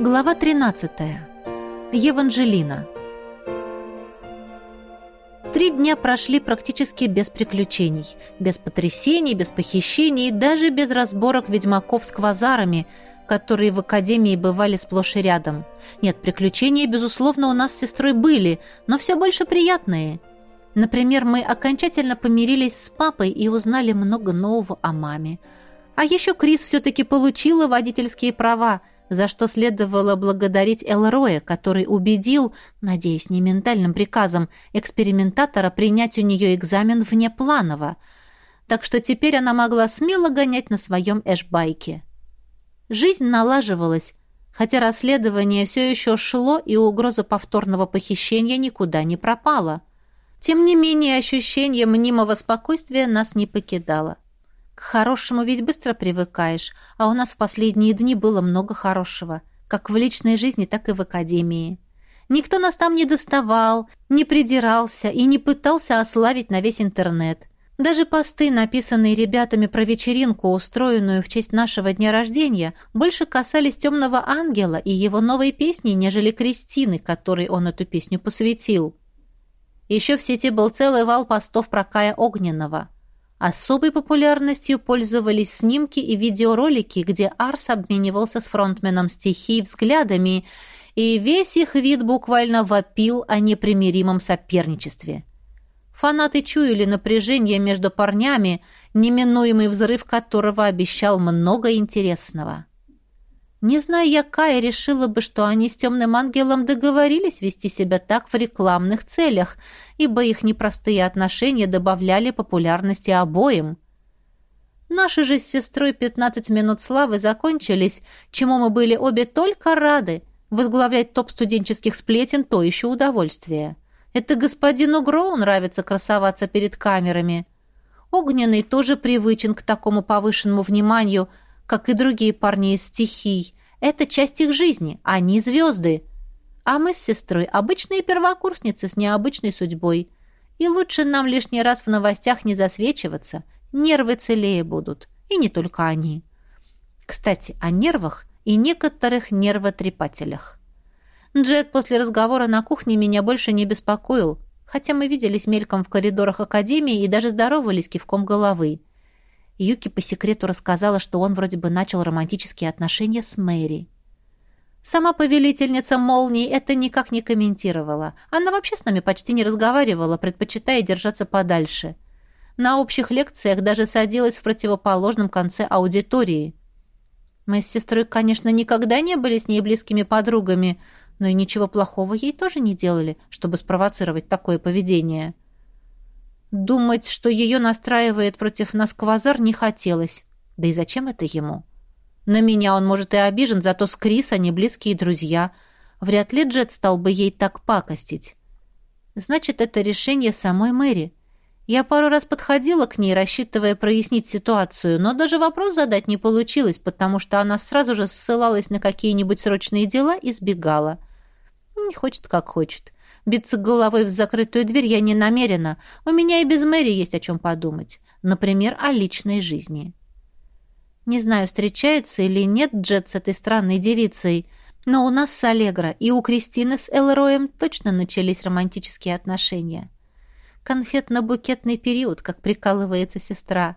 Глава 13. Еванжелина. Три дня прошли практически без приключений, без потрясений, без похищений и даже без разборок ведьмаков с квазарами, которые в академии бывали сплошь и рядом. Нет, приключения, безусловно, у нас с сестрой были, но все больше приятные. Например, мы окончательно помирились с папой и узнали много нового о маме. А еще Крис все-таки получила водительские права – за что следовало благодарить Элроя, который убедил, надеюсь, не ментальным приказом, экспериментатора принять у нее экзамен внепланово. Так что теперь она могла смело гонять на своем эшбайке. Жизнь налаживалась, хотя расследование все еще шло, и угроза повторного похищения никуда не пропала. Тем не менее, ощущение мнимого спокойствия нас не покидало. К хорошему ведь быстро привыкаешь, а у нас в последние дни было много хорошего, как в личной жизни, так и в академии. Никто нас там не доставал, не придирался и не пытался ославить на весь интернет. Даже посты, написанные ребятами про вечеринку, устроенную в честь нашего дня рождения, больше касались темного ангела и его новой песни, нежели Кристины, которой он эту песню посвятил. Еще в сети был целый вал постов про Кая Огненного – Особой популярностью пользовались снимки и видеоролики, где Арс обменивался с фронтменом стихий взглядами, и весь их вид буквально вопил о непримиримом соперничестве. Фанаты чуяли напряжение между парнями, неминуемый взрыв которого обещал много интересного. Не зная я Кая, решила бы, что они с темным ангелом договорились вести себя так в рекламных целях, ибо их непростые отношения добавляли популярности обоим. Наши же с сестрой пятнадцать минут славы закончились, чему мы были обе только рады. Возглавлять топ студенческих сплетен – то еще удовольствие. Это господину Гроу нравится красоваться перед камерами. Огненный тоже привычен к такому повышенному вниманию – как и другие парни из стихий. Это часть их жизни, они звезды. А мы с сестрой обычные первокурсницы с необычной судьбой. И лучше нам лишний раз в новостях не засвечиваться. Нервы целее будут. И не только они. Кстати, о нервах и некоторых нервотрепателях. Джет после разговора на кухне меня больше не беспокоил, хотя мы виделись мельком в коридорах академии и даже здоровались кивком головы. Юки по секрету рассказала, что он вроде бы начал романтические отношения с Мэри. Сама повелительница молний это никак не комментировала. Она вообще с нами почти не разговаривала, предпочитая держаться подальше. На общих лекциях даже садилась в противоположном конце аудитории. Мы с сестрой, конечно, никогда не были с ней близкими подругами, но и ничего плохого ей тоже не делали, чтобы спровоцировать такое поведение. — Думать, что ее настраивает против нас квазар, не хотелось. Да и зачем это ему? На меня он, может, и обижен, зато с Крис они близкие друзья. Вряд ли Джет стал бы ей так пакостить. Значит, это решение самой Мэри. Я пару раз подходила к ней, рассчитывая прояснить ситуацию, но даже вопрос задать не получилось, потому что она сразу же ссылалась на какие-нибудь срочные дела и сбегала. Не хочет, как хочет. Биться головой в закрытую дверь я не намерена. У меня и без Мэри есть о чем подумать. Например, о личной жизни. Не знаю, встречается или нет Джет с этой странной девицей, но у нас с Аллегро и у Кристины с Элроем точно начались романтические отношения. Конфетно-букетный период, как прикалывается сестра.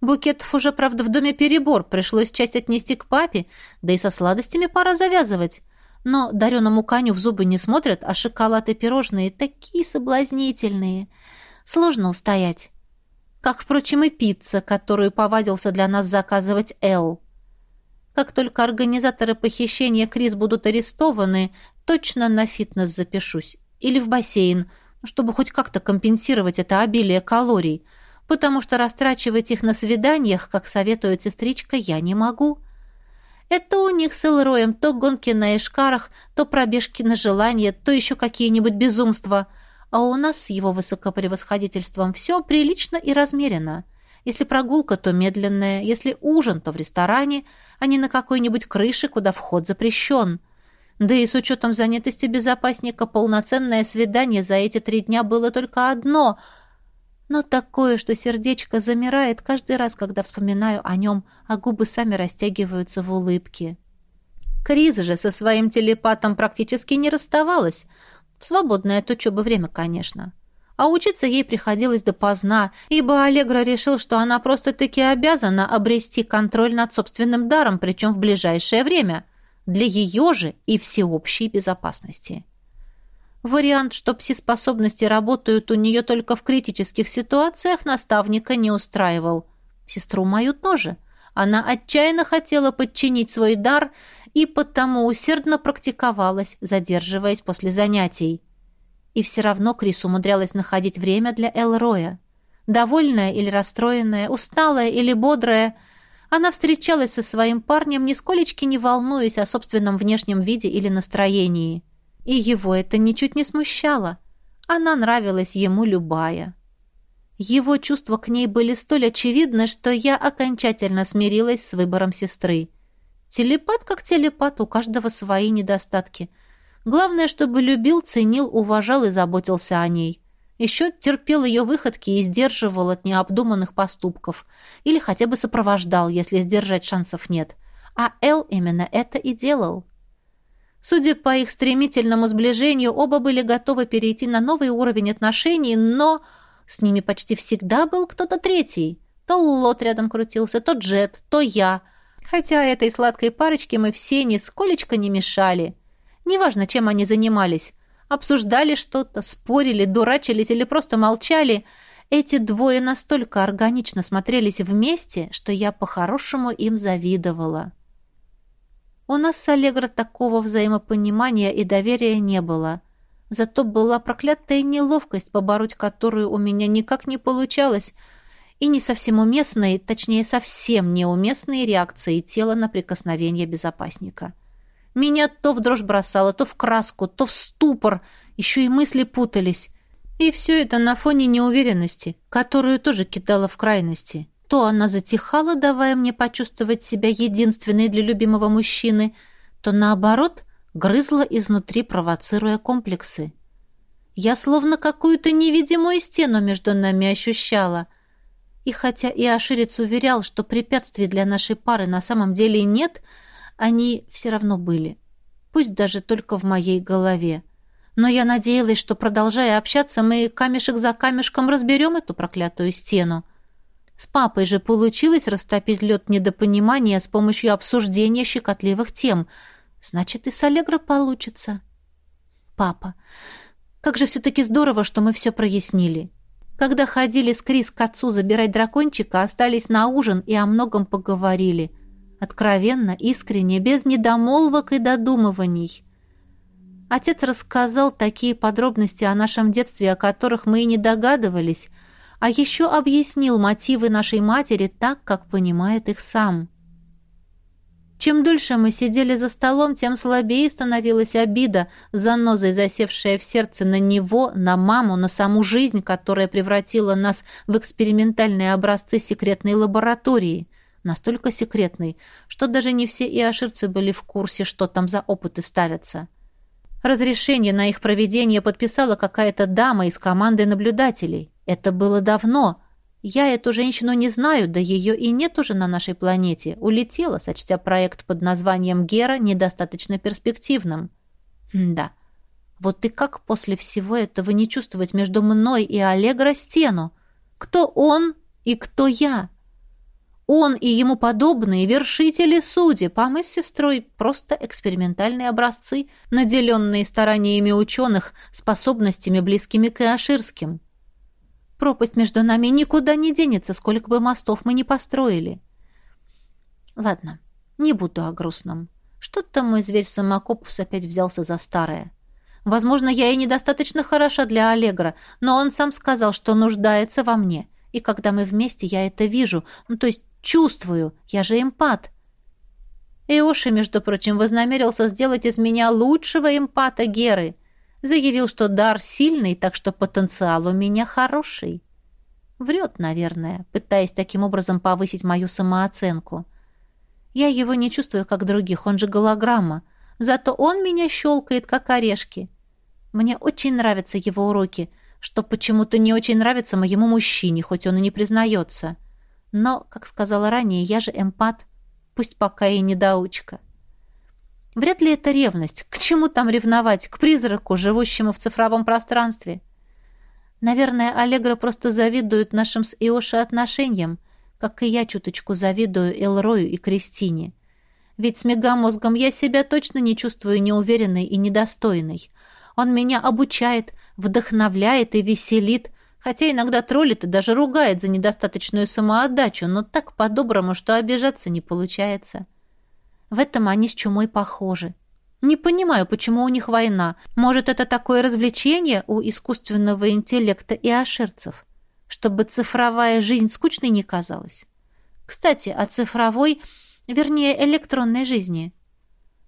Букетов уже, правда, в доме перебор, пришлось часть отнести к папе, да и со сладостями пора завязывать. Но дареному коню в зубы не смотрят, а шоколад и пирожные такие соблазнительные. Сложно устоять. Как, впрочем, и пицца, которую повадился для нас заказывать Эл. Как только организаторы похищения Крис будут арестованы, точно на фитнес запишусь. Или в бассейн, чтобы хоть как-то компенсировать это обилие калорий, потому что растрачивать их на свиданиях, как советует сестричка, я не могу. — это у них с Элроем то гонки на эшкарах, то пробежки на желание, то еще какие-нибудь безумства. А у нас с его высокопревосходительством все прилично и размеренно. Если прогулка, то медленная, если ужин, то в ресторане, а не на какой-нибудь крыше, куда вход запрещен. Да и с учетом занятости безопасника полноценное свидание за эти три дня было только одно — но такое, что сердечко замирает каждый раз, когда вспоминаю о нем, а губы сами растягиваются в улыбке. Крис же со своим телепатом практически не расставалась. В свободное от учебы время, конечно. А учиться ей приходилось допоздна, ибо Аллегра решил, что она просто-таки обязана обрести контроль над собственным даром, причем в ближайшее время, для ее же и всеобщей безопасности. Вариант, что пси-способности работают у нее только в критических ситуациях, наставника не устраивал. Сестру мою тоже. Она отчаянно хотела подчинить свой дар и потому усердно практиковалась, задерживаясь после занятий. И все равно Крис умудрялась находить время для Элроя. Довольная или расстроенная, усталая или бодрая, она встречалась со своим парнем, нисколечки не волнуясь о собственном внешнем виде или настроении. И его это ничуть не смущало. Она нравилась ему любая. Его чувства к ней были столь очевидны, что я окончательно смирилась с выбором сестры. Телепат как телепат, у каждого свои недостатки – Главное, чтобы любил, ценил, уважал и заботился о ней. Еще терпел ее выходки и сдерживал от необдуманных поступков. Или хотя бы сопровождал, если сдержать шансов нет. А Эл именно это и делал. Судя по их стремительному сближению, оба были готовы перейти на новый уровень отношений, но с ними почти всегда был кто-то третий. То Лот рядом крутился, то Джет, то я. Хотя этой сладкой парочке мы все нисколечко не мешали. Неважно, чем они занимались. Обсуждали что-то, спорили, дурачились или просто молчали. Эти двое настолько органично смотрелись вместе, что я по-хорошему им завидовала. У нас с Аллегро такого взаимопонимания и доверия не было. Зато была проклятая неловкость, побороть которую у меня никак не получалось, и не совсем уместные, точнее, совсем неуместные реакции тела на прикосновение безопасника. Меня то в дрожь бросало, то в краску, то в ступор. Еще и мысли путались. И все это на фоне неуверенности, которую тоже кидала в крайности. То она затихала, давая мне почувствовать себя единственной для любимого мужчины, то наоборот грызла изнутри, провоцируя комплексы. Я словно какую-то невидимую стену между нами ощущала. И хотя и Иоширец уверял, что препятствий для нашей пары на самом деле нет, — они все равно были. Пусть даже только в моей голове. Но я надеялась, что, продолжая общаться, мы камешек за камешком разберем эту проклятую стену. С папой же получилось растопить лед недопонимания с помощью обсуждения щекотливых тем. Значит, и с Аллегро получится. Папа, как же все-таки здорово, что мы все прояснили. Когда ходили с Крис к отцу забирать дракончика, остались на ужин и о многом поговорили — Откровенно, искренне, без недомолвок и додумываний. Отец рассказал такие подробности о нашем детстве, о которых мы и не догадывались, а еще объяснил мотивы нашей матери так, как понимает их сам. Чем дольше мы сидели за столом, тем слабее становилась обида, занозой засевшая в сердце на него, на маму, на саму жизнь, которая превратила нас в экспериментальные образцы секретной лаборатории настолько секретный, что даже не все иоширцы были в курсе, что там за опыты ставятся. Разрешение на их проведение подписала какая-то дама из команды наблюдателей. Это было давно. Я эту женщину не знаю, да ее и нет уже на нашей планете. Улетела, сочтя проект под названием «Гера» недостаточно перспективным. М да. Вот и как после всего этого не чувствовать между мной и Аллегро стену? Кто он и кто я?» Он и ему подобные вершители судеб, а мы с сестрой просто экспериментальные образцы, наделенные стараниями ученых, способностями, близкими к Иоширским. Пропасть между нами никуда не денется, сколько бы мостов мы ни построили. Ладно, не буду о грустном. Что-то мой зверь-самокопус опять взялся за старое. Возможно, я и недостаточно хороша для Аллегра, но он сам сказал, что нуждается во мне. И когда мы вместе, я это вижу. Ну, то есть Чувствую, я же эмпат. Иоши, между прочим, вознамерился сделать из меня лучшего эмпата Геры. Заявил, что дар сильный, так что потенциал у меня хороший. Врет, наверное, пытаясь таким образом повысить мою самооценку. Я его не чувствую, как других, он же голограмма. Зато он меня щелкает, как орешки. Мне очень нравятся его уроки, что почему-то не очень нравится моему мужчине, хоть он и не признается. — но, как сказала ранее, я же эмпат, пусть пока и недоучка. Вряд ли это ревность. К чему там ревновать? К призраку, живущему в цифровом пространстве? Наверное, Аллегра просто завидует нашим с Иоши отношениям, как и я чуточку завидую Элрою и Кристине. Ведь с мегамозгом я себя точно не чувствую неуверенной и недостойной. Он меня обучает, вдохновляет и веселит, хотя иногда троллит и даже ругает за недостаточную самоотдачу, но так по-доброму, что обижаться не получается. В этом они с чумой похожи. Не понимаю, почему у них война. Может, это такое развлечение у искусственного интеллекта и аширцев, чтобы цифровая жизнь скучной не казалась. Кстати, о цифровой, вернее, электронной жизни.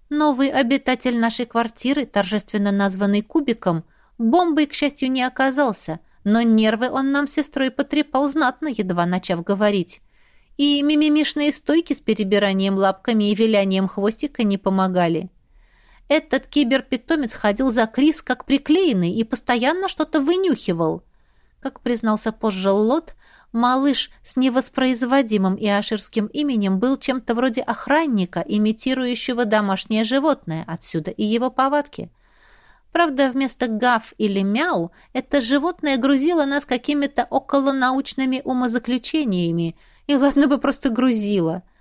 Новый обитатель нашей квартиры, торжественно названный Кубиком, бомбой, к счастью, не оказался, но нервы он нам с сестрой потрепал знатно, едва начав говорить. И мимимишные стойки с перебиранием лапками и вилянием хвостика не помогали. Этот киберпитомец ходил за Крис как приклеенный и постоянно что-то вынюхивал. Как признался позже Лот, малыш с невоспроизводимым и аширским именем был чем-то вроде охранника, имитирующего домашнее животное, отсюда и его повадки. Правда, вместо гав или мяу это животное грузило нас какими-то околонаучными умозаключениями, и ладно бы просто грузило —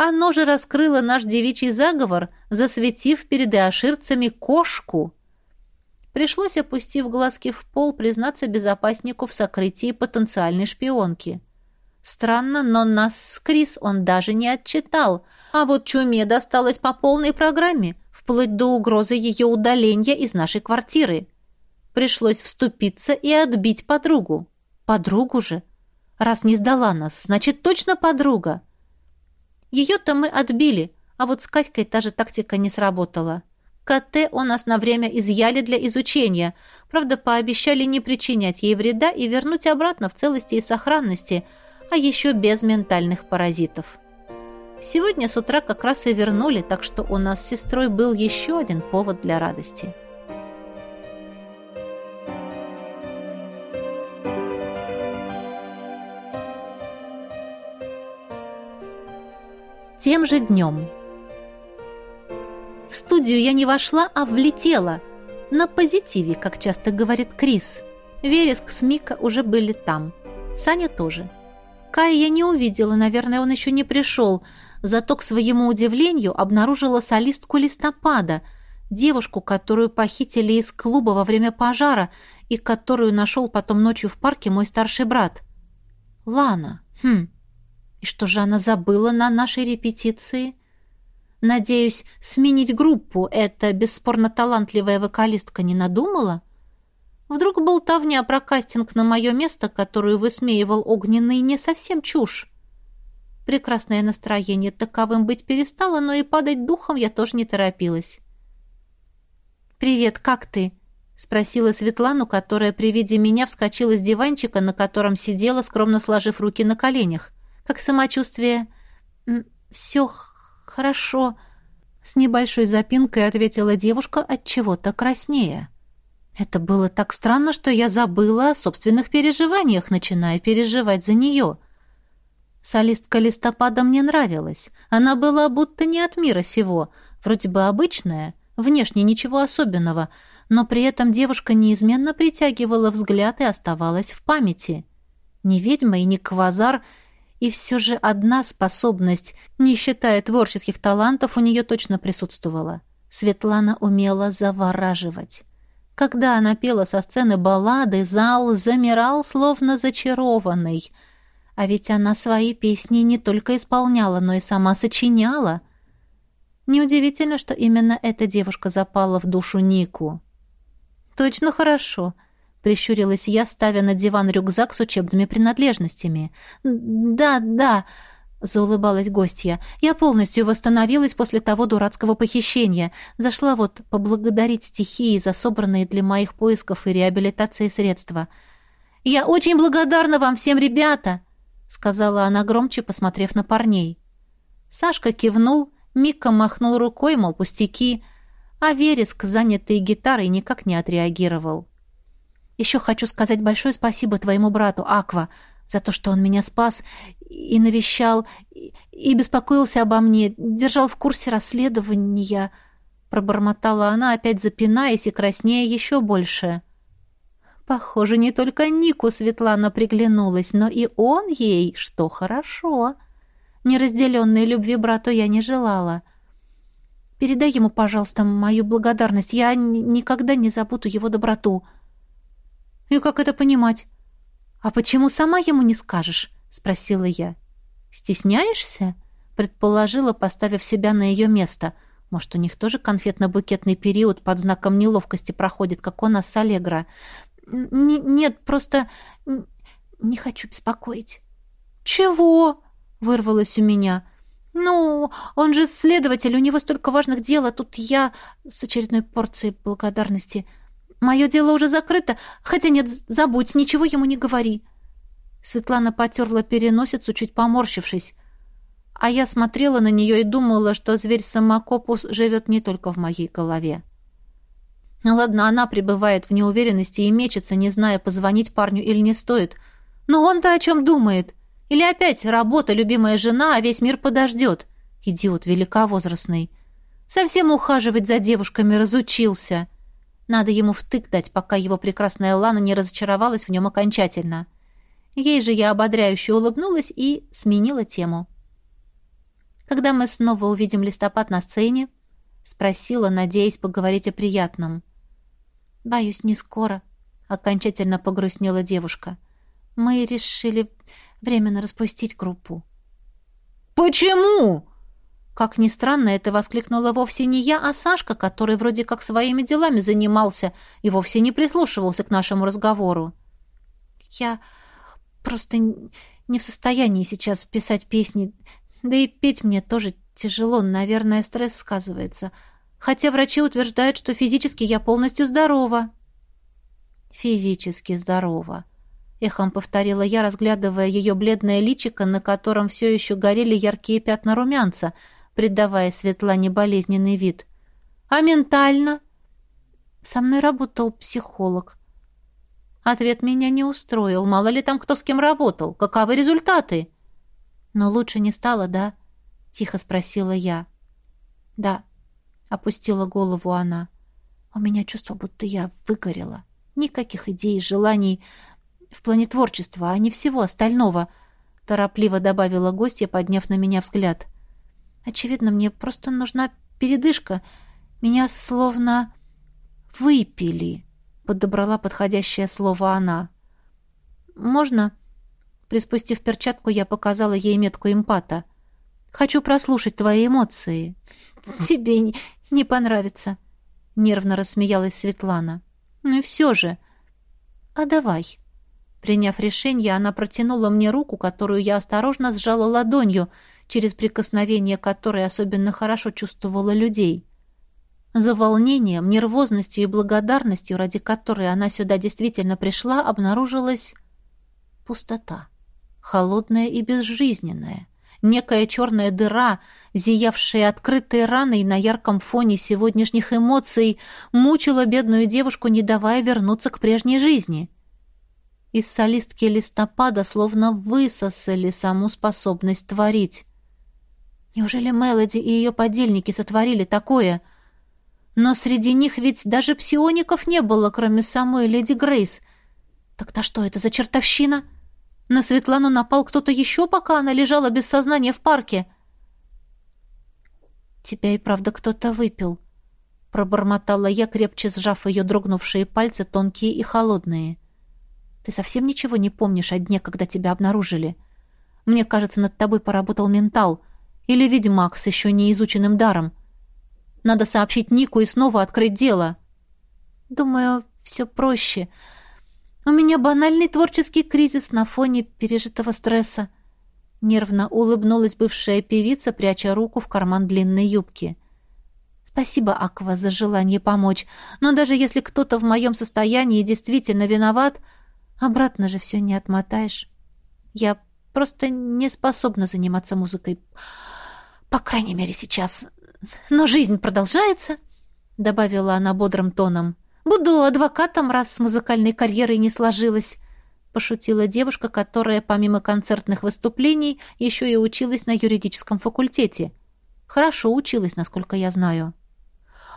оно же раскрыло наш девичий заговор, засветив перед иоширцами кошку. Пришлось, опустив глазки в пол, признаться безопаснику в сокрытии потенциальной шпионки. Странно, но нас с Крис он даже не отчитал, а вот чуме досталось по полной программе, вплоть до угрозы ее удаления из нашей квартиры. Пришлось вступиться и отбить подругу. Подругу же. Раз не сдала нас, значит, точно подруга. Ее-то мы отбили, а вот с Каськой та же тактика не сработала. КТ у нас на время изъяли для изучения. Правда, пообещали не причинять ей вреда и вернуть обратно в целости и сохранности, а еще без ментальных паразитов. Сегодня с утра как раз и вернули, так что у нас с сестрой был еще один повод для радости. Тем же днем. В студию я не вошла, а влетела. На позитиве, как часто говорит Крис. Вереск с Мика уже были там. Саня тоже. Кая я не увидела, наверное, он еще не пришел. Зато, к своему удивлению, обнаружила солистку листопада, девушку, которую похитили из клуба во время пожара и которую нашел потом ночью в парке мой старший брат. Лана. Хм. И что же она забыла на нашей репетиции? Надеюсь, сменить группу эта бесспорно талантливая вокалистка не надумала? Вдруг болтовня про кастинг на мое место, которую высмеивал Огненный, не совсем чушь? Прекрасное настроение таковым быть перестало, но и падать духом я тоже не торопилась. «Привет, как ты?» — спросила Светлану, которая при виде меня вскочила с диванчика, на котором сидела, скромно сложив руки на коленях. Как самочувствие? Все хорошо. С небольшой запинкой ответила девушка от чего-то краснее. Это было так странно, что я забыла о собственных переживаниях, начиная переживать за нее. Солистка листопада мне нравилась. Она была будто не от мира сего, вроде бы обычная, внешне ничего особенного, но при этом девушка неизменно притягивала взгляд и оставалась в памяти. Не ведьма и не квазар — и все же одна способность, не считая творческих талантов, у нее точно присутствовала. Светлана умела завораживать. Когда она пела со сцены баллады, зал замирал, словно зачарованный. А ведь она свои песни не только исполняла, но и сама сочиняла. Неудивительно, что именно эта девушка запала в душу Нику. «Точно хорошо», прищурилась я, ставя на диван рюкзак с учебными принадлежностями. «Да, да», — заулыбалась гостья. «Я полностью восстановилась после того дурацкого похищения. Зашла вот поблагодарить стихии за собранные для моих поисков и реабилитации средства». «Я очень благодарна вам всем, ребята!» — сказала она громче, посмотрев на парней. Сашка кивнул, Мика махнул рукой, мол, пустяки, а Вереск, занятый гитарой, никак не отреагировал. Еще хочу сказать большое спасибо твоему брату, Аква, за то, что он меня спас и навещал, и, беспокоился обо мне, держал в курсе расследования. Пробормотала она, опять запинаясь и краснея еще больше. Похоже, не только Нику Светлана приглянулась, но и он ей, что хорошо. Неразделенной любви брату я не желала. Передай ему, пожалуйста, мою благодарность. Я никогда не забуду его доброту. И как это понимать? А почему сама ему не скажешь? Спросила я. Стесняешься? Предположила, поставив себя на ее место. Может, у них тоже конфетно-букетный период под знаком неловкости проходит, как у нас с Аллегро. «Нет, просто не хочу беспокоить». «Чего?» — вырвалось у меня. «Ну, он же следователь, у него столько важных дел, а тут я с очередной порцией благодарности. Мое дело уже закрыто, хотя нет, забудь, ничего ему не говори». Светлана потерла переносицу, чуть поморщившись. А я смотрела на нее и думала, что зверь-самокопус живет не только в моей голове. Ладно, она пребывает в неуверенности и мечется, не зная, позвонить парню или не стоит. Но он-то о чем думает? Или опять работа, любимая жена, а весь мир подождет? Идиот великовозрастный. Совсем ухаживать за девушками разучился. Надо ему втык дать, пока его прекрасная Лана не разочаровалась в нем окончательно. Ей же я ободряюще улыбнулась и сменила тему. Когда мы снова увидим листопад на сцене, спросила, надеясь поговорить о приятном. «Боюсь, не скоро», — окончательно погрустнела девушка. «Мы решили временно распустить группу». «Почему?» Как ни странно, это воскликнула вовсе не я, а Сашка, который вроде как своими делами занимался и вовсе не прислушивался к нашему разговору. «Я просто не в состоянии сейчас писать песни, да и петь мне тоже тяжело, наверное, стресс сказывается хотя врачи утверждают, что физически я полностью здорова». «Физически здорова», — эхом повторила я, разглядывая ее бледное личико, на котором все еще горели яркие пятна румянца, придавая Светлане болезненный вид. «А ментально?» «Со мной работал психолог». Ответ меня не устроил. Мало ли там кто с кем работал. Каковы результаты? Но лучше не стало, да? Тихо спросила я. Да, — опустила голову она. «У меня чувство, будто я выгорела. Никаких идей, желаний в плане творчества, а не всего остального», — торопливо добавила гостья, подняв на меня взгляд. «Очевидно, мне просто нужна передышка. Меня словно выпили», — подобрала подходящее слово она. «Можно?» Приспустив перчатку, я показала ей метку эмпата. «Хочу прослушать твои эмоции». «Тебе не понравится», — нервно рассмеялась Светлана. «Ну и все же». «А давай». Приняв решение, она протянула мне руку, которую я осторожно сжала ладонью, через прикосновение которой особенно хорошо чувствовала людей. За волнением, нервозностью и благодарностью, ради которой она сюда действительно пришла, обнаружилась пустота, холодная и безжизненная некая черная дыра, зиявшая открытой раной на ярком фоне сегодняшних эмоций, мучила бедную девушку, не давая вернуться к прежней жизни. Из солистки листопада словно высосали саму способность творить. Неужели Мелоди и ее подельники сотворили такое? Но среди них ведь даже псиоников не было, кроме самой леди Грейс. Тогда что это за чертовщина?» На Светлану напал кто-то еще, пока она лежала без сознания в парке. «Тебя и правда кто-то выпил», — пробормотала я, крепче сжав ее дрогнувшие пальцы, тонкие и холодные. «Ты совсем ничего не помнишь о дне, когда тебя обнаружили? Мне кажется, над тобой поработал ментал или ведьмак с еще не изученным даром. Надо сообщить Нику и снова открыть дело». «Думаю, все проще», — у меня банальный творческий кризис на фоне пережитого стресса. Нервно улыбнулась бывшая певица, пряча руку в карман длинной юбки. Спасибо, Аква, за желание помочь. Но даже если кто-то в моем состоянии действительно виноват, обратно же все не отмотаешь. Я просто не способна заниматься музыкой. По крайней мере, сейчас. Но жизнь продолжается, — добавила она бодрым тоном. — Буду адвокатом, раз с музыкальной карьерой не сложилось», — пошутила девушка, которая помимо концертных выступлений еще и училась на юридическом факультете. Хорошо училась, насколько я знаю.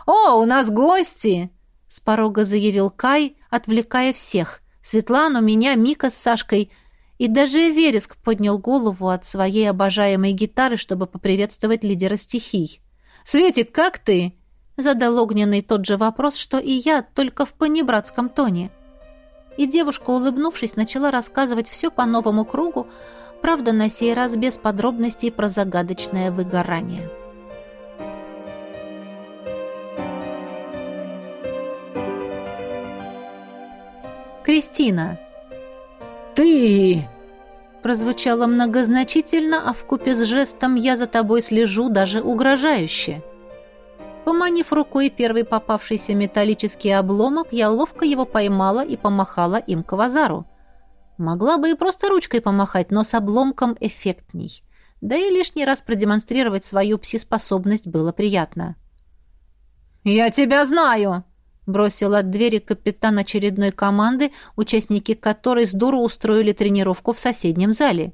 «О, у нас гости!» — с порога заявил Кай, отвлекая всех. Светлану, меня, Мика с Сашкой. И даже Вереск поднял голову от своей обожаемой гитары, чтобы поприветствовать лидера стихий. «Светик, как ты?» — задал огненный тот же вопрос, что и я, только в понебратском тоне. И девушка, улыбнувшись, начала рассказывать все по новому кругу, правда, на сей раз без подробностей про загадочное выгорание. Кристина. «Ты!» Прозвучало многозначительно, а вкупе с жестом «я за тобой слежу» даже угрожающе. Поманив рукой первый попавшийся металлический обломок, я ловко его поймала и помахала им к вазару. Могла бы и просто ручкой помахать, но с обломком эффектней. Да и лишний раз продемонстрировать свою пси-способность было приятно. «Я тебя знаю!» Бросил от двери капитан очередной команды, участники которой с дуру устроили тренировку в соседнем зале.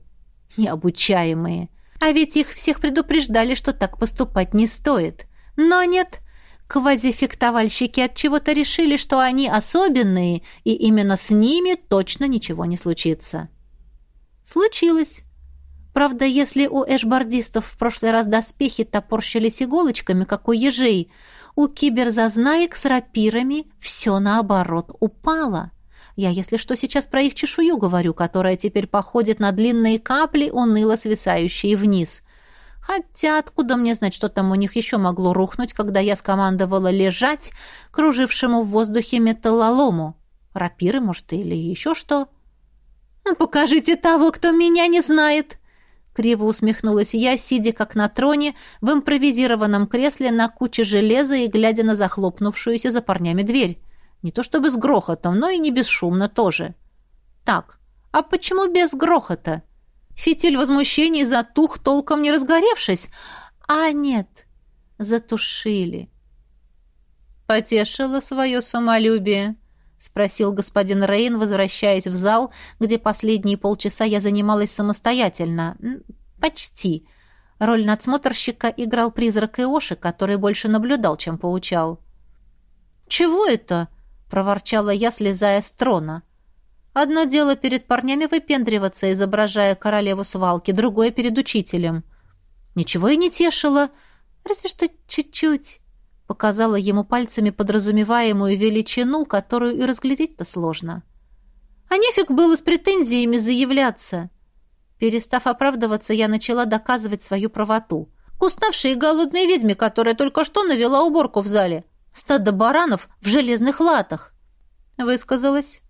Необучаемые. А ведь их всех предупреждали, что так поступать не стоит. Но нет, квазифектовальщики от чего-то решили, что они особенные, и именно с ними точно ничего не случится. Случилось. Правда, если у эшбардистов в прошлый раз доспехи топорщились иголочками, как у ежей, у киберзазнаек с рапирами все наоборот упало. Я, если что, сейчас про их чешую говорю, которая теперь походит на длинные капли, уныло свисающие вниз. Хотя откуда мне знать, что там у них еще могло рухнуть, когда я скомандовала лежать кружившему в воздухе металлолому? Рапиры, может, или еще что? «Ну, «Покажите того, кто меня не знает!» Криво усмехнулась я, сидя как на троне, в импровизированном кресле на куче железа и глядя на захлопнувшуюся за парнями дверь. Не то чтобы с грохотом, но и не бесшумно тоже. Так, а почему без грохота? Фитиль возмущений затух, толком не разгоревшись. А нет, затушили. Потешило свое самолюбие. — спросил господин Рейн, возвращаясь в зал, где последние полчаса я занималась самостоятельно. Почти. Роль надсмотрщика играл призрак Иоши, который больше наблюдал, чем поучал. «Чего это?» — проворчала я, слезая с трона. «Одно дело перед парнями выпендриваться, изображая королеву свалки, другое — перед учителем. Ничего и не тешило, разве что чуть-чуть» показала ему пальцами подразумеваемую величину, которую и разглядеть-то сложно. А нефиг было с претензиями заявляться. Перестав оправдываться, я начала доказывать свою правоту. К уставшей и голодной ведьме, которая только что навела уборку в зале. Стадо баранов в железных латах. Высказалась.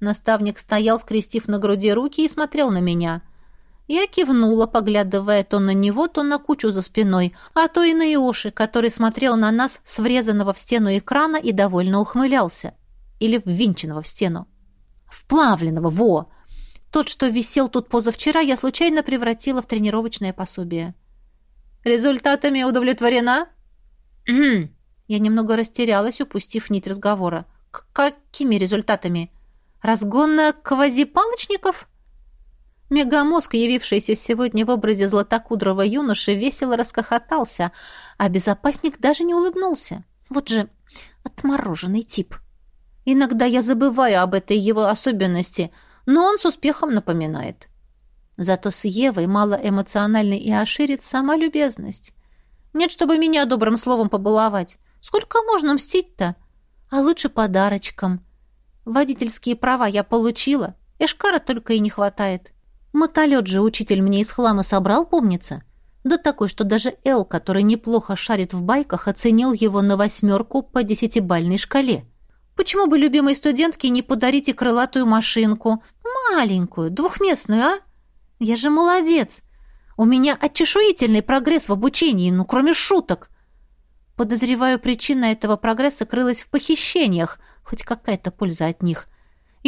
Наставник стоял, скрестив на груди руки, и смотрел на меня. Я кивнула, поглядывая то на него, то на кучу за спиной, а то и на Иоши, который смотрел на нас с врезанного в стену экрана и довольно ухмылялся. Или ввинченного в стену. Вплавленного, во! Тот, что висел тут позавчера, я случайно превратила в тренировочное пособие. «Результатами удовлетворена?» Я немного растерялась, упустив нить разговора. «Какими результатами? Разгон квазипалочников?» Мегамозг, явившийся сегодня в образе златокудрого юноши, весело раскохотался, а безопасник даже не улыбнулся. Вот же отмороженный тип. Иногда я забываю об этой его особенности, но он с успехом напоминает. Зато с Евой мало эмоциональной и оширит сама любезность. Нет, чтобы меня добрым словом побаловать. Сколько можно мстить-то? А лучше подарочком. Водительские права я получила. Эшкара только и не хватает. — Мотолет же учитель мне из хлама собрал, помнится? Да такой, что даже Эл, который неплохо шарит в байках, оценил его на восьмерку по десятибальной шкале. Почему бы любимой студентке не подарить и крылатую машинку? Маленькую, двухместную, а? Я же молодец. У меня отчешуительный прогресс в обучении, ну, кроме шуток. Подозреваю, причина этого прогресса крылась в похищениях, хоть какая-то польза от них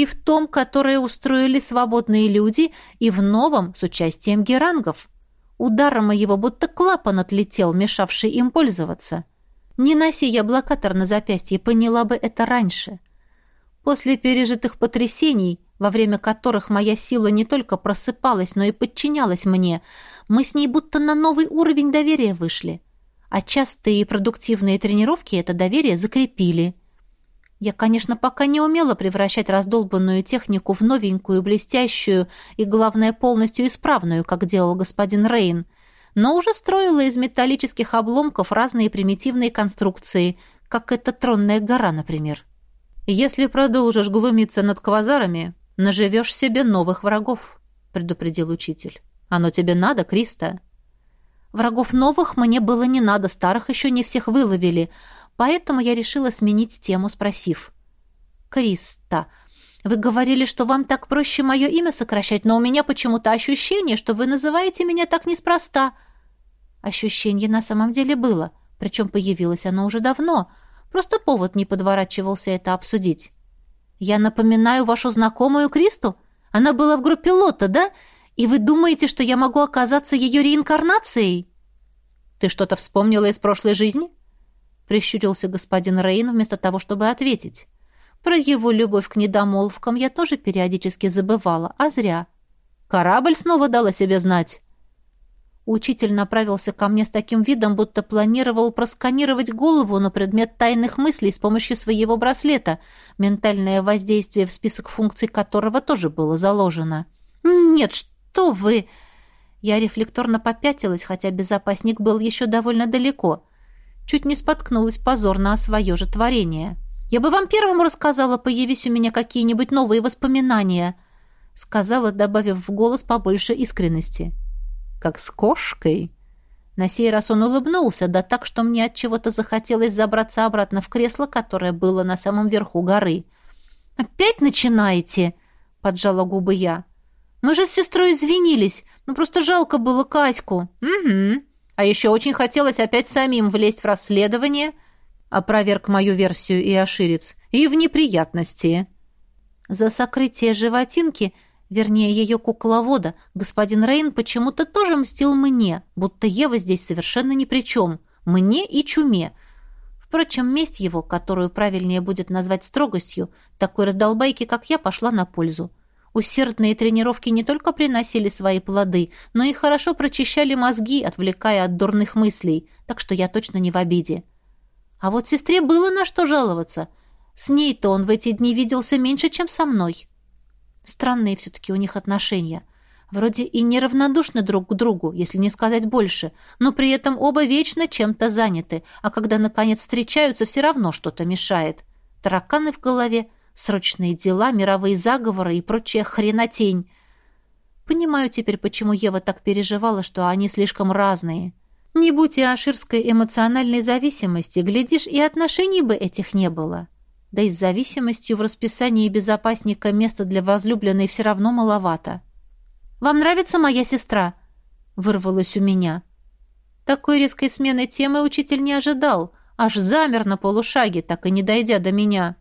и в том, которое устроили свободные люди, и в новом с участием герангов. Ударом моего будто клапан отлетел, мешавший им пользоваться. Не носи я блокатор на запястье, поняла бы это раньше. После пережитых потрясений, во время которых моя сила не только просыпалась, но и подчинялась мне, мы с ней будто на новый уровень доверия вышли. а частые и продуктивные тренировки это доверие закрепили. Я, конечно, пока не умела превращать раздолбанную технику в новенькую, блестящую и, главное, полностью исправную, как делал господин Рейн, но уже строила из металлических обломков разные примитивные конструкции, как эта тронная гора, например. «Если продолжишь глумиться над квазарами, наживешь себе новых врагов», — предупредил учитель. «Оно тебе надо, Криста?» Врагов новых мне было не надо, старых еще не всех выловили — Поэтому я решила сменить тему, спросив. «Криста, вы говорили, что вам так проще мое имя сокращать, но у меня почему-то ощущение, что вы называете меня так неспроста». Ощущение на самом деле было, причем появилось оно уже давно. Просто повод не подворачивался это обсудить. «Я напоминаю вашу знакомую Кристу? Она была в группе Лотта, да? И вы думаете, что я могу оказаться ее реинкарнацией?» «Ты что-то вспомнила из прошлой жизни?» Прищурился господин Рейн вместо того, чтобы ответить. Про его любовь к недомолвкам я тоже периодически забывала, а зря. Корабль снова дал о себе знать. Учитель направился ко мне с таким видом, будто планировал просканировать голову на предмет тайных мыслей с помощью своего браслета, ментальное воздействие в список функций которого тоже было заложено. «Нет, что вы!» Я рефлекторно попятилась, хотя безопасник был еще довольно далеко чуть не споткнулась позорно о свое же творение. «Я бы вам первому рассказала, появись у меня какие-нибудь новые воспоминания», сказала, добавив в голос побольше искренности. «Как с кошкой». На сей раз он улыбнулся, да так, что мне от чего-то захотелось забраться обратно в кресло, которое было на самом верху горы. «Опять начинаете?» — поджала губы я. «Мы же с сестрой извинились. Ну, просто жалко было Каську». «Угу», а еще очень хотелось опять самим влезть в расследование, опроверг мою версию и оширец, и в неприятности. За сокрытие животинки, вернее, ее кукловода, господин Рейн почему-то тоже мстил мне, будто Ева здесь совершенно ни при чем. Мне и чуме. Впрочем, месть его, которую правильнее будет назвать строгостью, такой раздолбайки, как я, пошла на пользу. Усердные тренировки не только приносили свои плоды, но и хорошо прочищали мозги, отвлекая от дурных мыслей, так что я точно не в обиде. А вот сестре было на что жаловаться. С ней-то он в эти дни виделся меньше, чем со мной. Странные все-таки у них отношения. Вроде и неравнодушны друг к другу, если не сказать больше, но при этом оба вечно чем-то заняты, а когда, наконец, встречаются, все равно что-то мешает. Тараканы в голове — Срочные дела, мировые заговоры и прочая хренотень. Понимаю теперь, почему Ева так переживала, что они слишком разные. Не будь и аширской эмоциональной зависимости, глядишь, и отношений бы этих не было. Да и с зависимостью в расписании безопасника места для возлюбленной все равно маловато. «Вам нравится моя сестра?» — вырвалось у меня. Такой резкой смены темы учитель не ожидал, аж замер на полушаге, так и не дойдя до меня.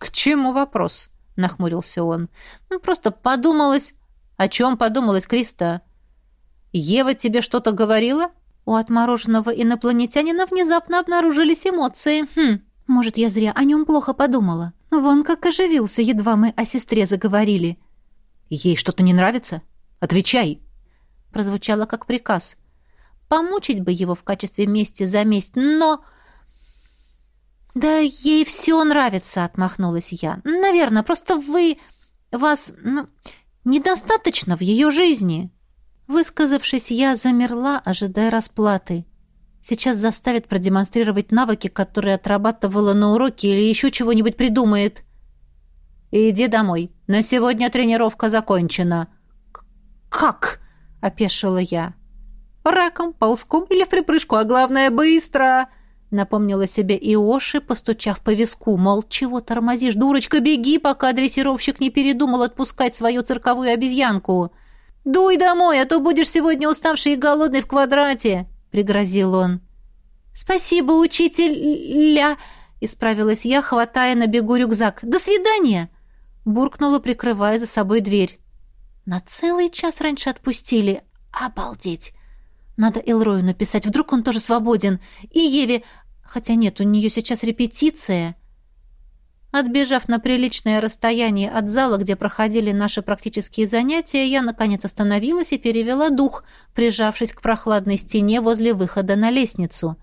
«К чему вопрос?» — нахмурился он. «Ну, просто подумалось...» «О чем подумалось, Криста?» «Ева тебе что-то говорила?» У отмороженного инопланетянина внезапно обнаружились эмоции. Хм, может, я зря о нем плохо подумала. Вон как оживился, едва мы о сестре заговорили. «Ей что-то не нравится? Отвечай!» Прозвучало как приказ. Помучить бы его в качестве мести за месть, но... «Да ей все нравится», — отмахнулась я. «Наверное, просто вы... вас... ну, недостаточно в ее жизни». Высказавшись, я замерла, ожидая расплаты. Сейчас заставит продемонстрировать навыки, которые отрабатывала на уроке, или еще чего-нибудь придумает. «Иди домой. На сегодня тренировка закончена». «Как?» — опешила я. «Раком, ползком или в припрыжку, а главное, быстро!» Напомнила себе Иоши, постучав по виску, мол, чего тормозишь, дурочка, беги, пока дрессировщик не передумал отпускать свою цирковую обезьянку. «Дуй домой, а то будешь сегодня уставший и голодный в квадрате», — пригрозил он. «Спасибо, учитель-ля», — исправилась я, хватая на бегу рюкзак. «До свидания!» — буркнула, прикрывая за собой дверь. «На целый час раньше отпустили. Обалдеть!» Надо Элрою написать, вдруг он тоже свободен. И Еве, хотя нет, у нее сейчас репетиция. Отбежав на приличное расстояние от зала, где проходили наши практические занятия, я, наконец, остановилась и перевела дух, прижавшись к прохладной стене возле выхода на лестницу.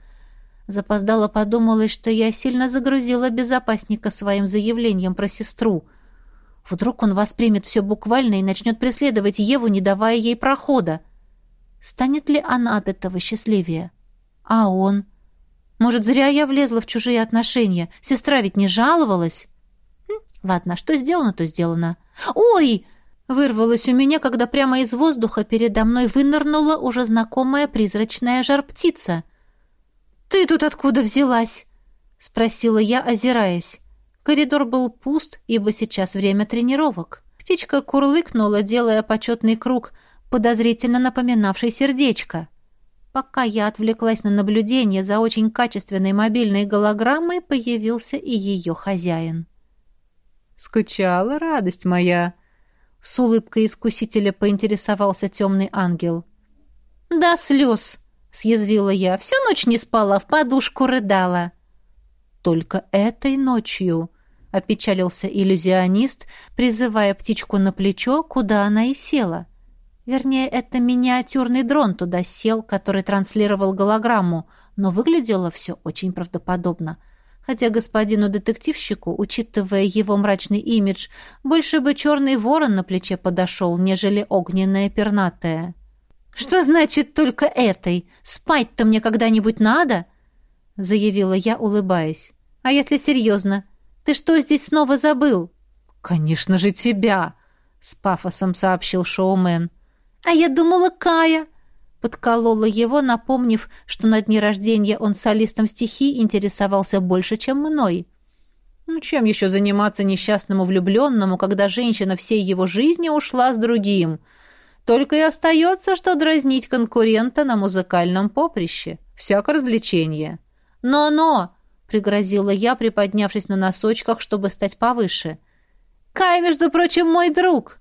Запоздала подумалось, что я сильно загрузила безопасника своим заявлением про сестру. Вдруг он воспримет все буквально и начнет преследовать Еву, не давая ей прохода. Станет ли она от этого счастливее? А он... Может, зря я влезла в чужие отношения. Сестра ведь не жаловалась. Хм, ладно, что сделано, то сделано. Ой! Вырвалось у меня, когда прямо из воздуха передо мной вынырнула уже знакомая призрачная жар-птица. «Ты тут откуда взялась?» — спросила я, озираясь. Коридор был пуст, ибо сейчас время тренировок. Птичка курлыкнула, делая почетный круг, подозрительно напоминавший сердечко. Пока я отвлеклась на наблюдение за очень качественной мобильной голограммой, появился и ее хозяин. «Скучала, радость моя!» С улыбкой искусителя поинтересовался темный ангел. «Да слез!» — съязвила я. «Всю ночь не спала, в подушку рыдала». «Только этой ночью», — опечалился иллюзионист, призывая птичку на плечо, куда она и села — Вернее, это миниатюрный дрон туда сел, который транслировал голограмму, но выглядело все очень правдоподобно. Хотя господину детективщику, учитывая его мрачный имидж, больше бы черный ворон на плече подошел, нежели огненная пернатая. «Что значит только этой? Спать-то мне когда-нибудь надо?» — заявила я, улыбаясь. «А если серьезно? Ты что здесь снова забыл?» «Конечно же тебя!» — с пафосом сообщил шоумен. «А я думала, Кая!» Подколола его, напомнив, что на дне рождения он солистом стихи интересовался больше, чем мной. Ну, чем еще заниматься несчастному влюбленному, когда женщина всей его жизни ушла с другим? Только и остается, что дразнить конкурента на музыкальном поприще. Всяко развлечение. «Но-но!» — пригрозила я, приподнявшись на носочках, чтобы стать повыше. «Кай, между прочим, мой друг!»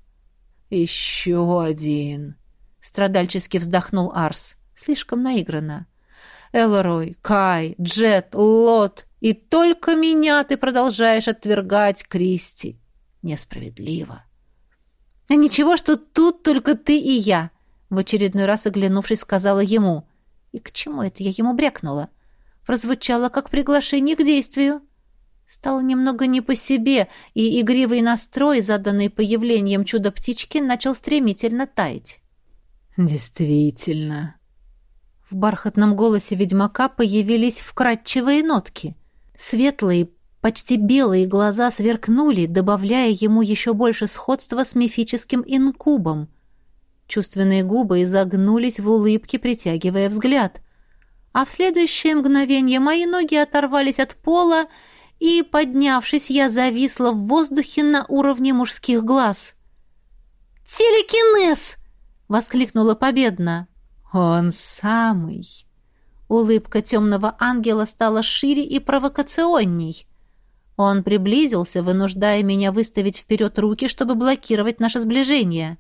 «Еще один!» — страдальчески вздохнул Арс. Слишком наигранно. «Элрой, Кай, Джет, Лот, и только меня ты продолжаешь отвергать, Кристи. Несправедливо!» «А ничего, что тут только ты и я!» В очередной раз оглянувшись, сказала ему. «И к чему это я ему брякнула?» Прозвучало как приглашение к действию. Стало немного не по себе, и игривый настрой, заданный появлением чудо-птички, начал стремительно таять. «Действительно». В бархатном голосе ведьмака появились вкрадчивые нотки. Светлые, почти белые глаза сверкнули, добавляя ему еще больше сходства с мифическим инкубом. Чувственные губы изогнулись в улыбке, притягивая взгляд. А в следующее мгновение мои ноги оторвались от пола, и, поднявшись, я зависла в воздухе на уровне мужских глаз. «Телекинез!» — воскликнула победно. «Он самый!» Улыбка темного ангела стала шире и провокационней. Он приблизился, вынуждая меня выставить вперед руки, чтобы блокировать наше сближение.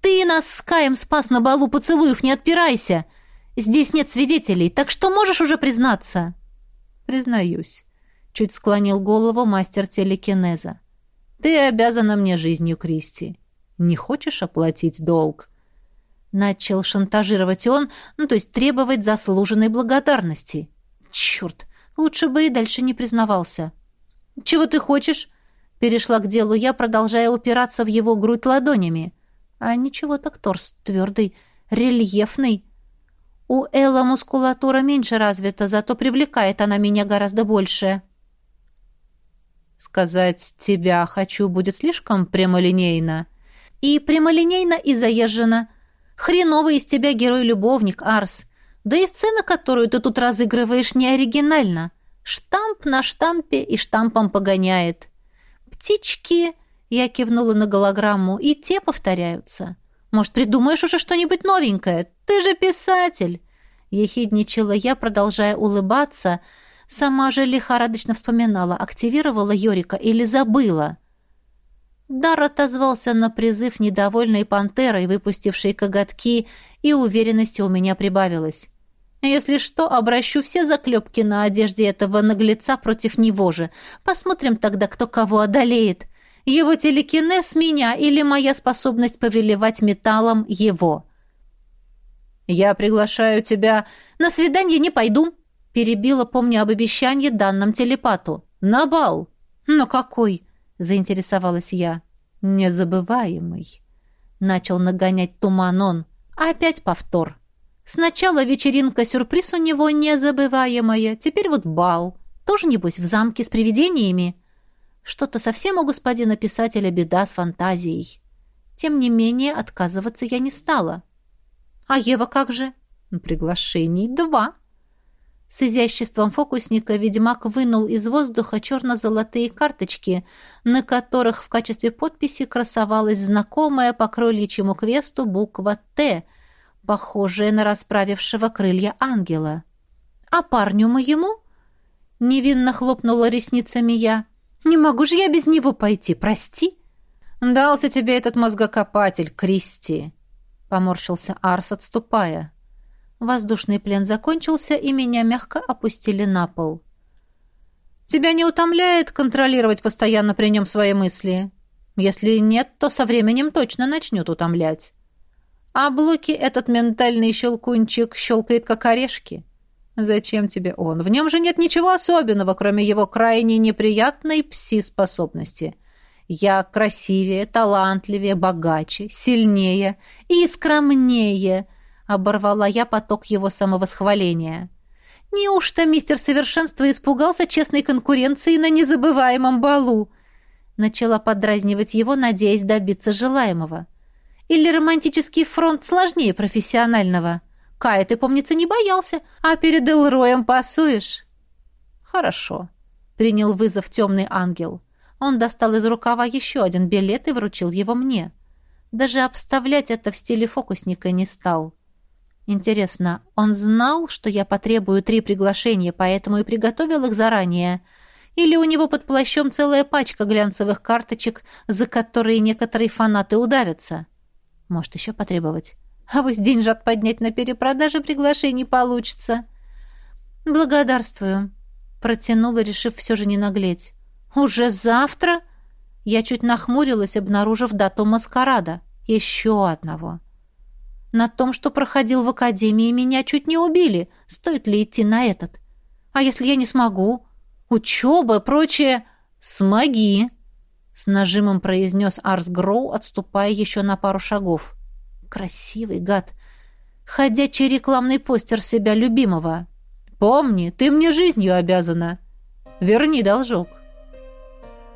«Ты нас с Каем спас на балу поцелуев, не отпирайся! Здесь нет свидетелей, так что можешь уже признаться?» «Признаюсь. Чуть склонил голову мастер телекинеза. «Ты обязана мне жизнью, Кристи. Не хочешь оплатить долг?» Начал шантажировать он, ну, то есть требовать заслуженной благодарности. «Черт, лучше бы и дальше не признавался». «Чего ты хочешь?» Перешла к делу я, продолжая упираться в его грудь ладонями. А ничего так торс твердый, рельефный. У Элла мускулатура меньше развита, зато привлекает она меня гораздо больше. Сказать «тебя хочу» будет слишком прямолинейно. И прямолинейно, и заезжено. Хреновый из тебя герой-любовник, Арс. Да и сцена, которую ты тут разыгрываешь, не оригинальна. Штамп на штампе и штампом погоняет. Птички, я кивнула на голограмму, и те повторяются. Может, придумаешь уже что-нибудь новенькое? Ты же писатель. Ехидничала я, продолжая улыбаться, — Сама же лихорадочно вспоминала, активировала Йорика или забыла. Дар отозвался на призыв недовольной пантерой, выпустившей коготки, и уверенности у меня прибавилось. Если что, обращу все заклепки на одежде этого наглеца против него же. Посмотрим тогда, кто кого одолеет. Его телекинез меня или моя способность повелевать металлом его. Я приглашаю тебя... На свидание не пойду, перебила, помня об обещании данном телепату. На бал. Но какой? заинтересовалась я. Незабываемый. Начал нагонять туман он. Опять повтор. Сначала вечеринка-сюрприз у него незабываемая, теперь вот бал. Тоже, небось, в замке с привидениями. Что-то совсем у господина писателя беда с фантазией. Тем не менее, отказываться я не стала. А Ева как же? Приглашений два. С изяществом фокусника ведьмак вынул из воздуха черно-золотые карточки, на которых в качестве подписи красовалась знакомая по кроличьему квесту буква «Т», похожая на расправившего крылья ангела. «А парню моему?» Невинно хлопнула ресницами я. «Не могу же я без него пойти, прости!» «Дался тебе этот мозгокопатель, Кристи!» Поморщился Арс, отступая. Воздушный плен закончился, и меня мягко опустили на пол. «Тебя не утомляет контролировать постоянно при нем свои мысли? Если нет, то со временем точно начнет утомлять. А блоки этот ментальный щелкунчик щелкает как орешки. Зачем тебе он? В нем же нет ничего особенного, кроме его крайне неприятной пси-способности. Я красивее, талантливее, богаче, сильнее и скромнее, оборвала я поток его самовосхваления. Неужто мистер Совершенство испугался честной конкуренции на незабываемом балу? Начала подразнивать его, надеясь добиться желаемого. Или романтический фронт сложнее профессионального? Кая, ты, помнится, не боялся, а перед Элроем пасуешь. Хорошо, принял вызов темный ангел. Он достал из рукава еще один билет и вручил его мне. Даже обставлять это в стиле фокусника не стал. Интересно, он знал, что я потребую три приглашения, поэтому и приготовил их заранее — или у него под плащом целая пачка глянцевых карточек, за которые некоторые фанаты удавятся? Может, еще потребовать? А вот деньжат поднять на перепродаже приглашений получится. Благодарствую. Протянула, решив все же не наглеть. Уже завтра? Я чуть нахмурилась, обнаружив дату маскарада. Еще одного. На том, что проходил в академии, меня чуть не убили. Стоит ли идти на этот? А если я не смогу? Учеба прочее... Смоги! С нажимом произнес Арс Гроу, отступая еще на пару шагов. Красивый гад. Ходячий рекламный постер себя любимого. Помни, ты мне жизнью обязана. Верни должок.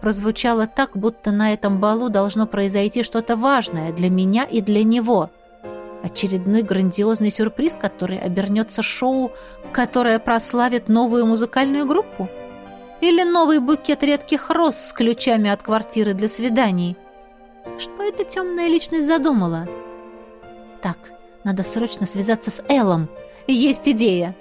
Прозвучало так, будто на этом балу должно произойти что-то важное для меня и для него. Очередной грандиозный сюрприз, который обернется шоу, которое прославит новую музыкальную группу. Или новый букет редких роз с ключами от квартиры для свиданий. Что эта темная личность задумала? Так, надо срочно связаться с Эллом. Есть идея.